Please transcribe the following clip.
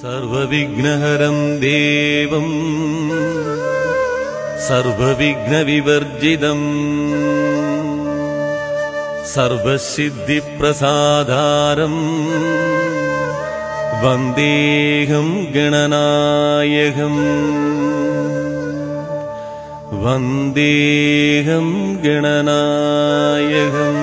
सर्वविघ्नहरं देवम् सर्वविघ्नविवर्जितम् सर्वसिद्धिप्रसादारम् वन्देहं गणनायकम् वन्देहं गणनायकम्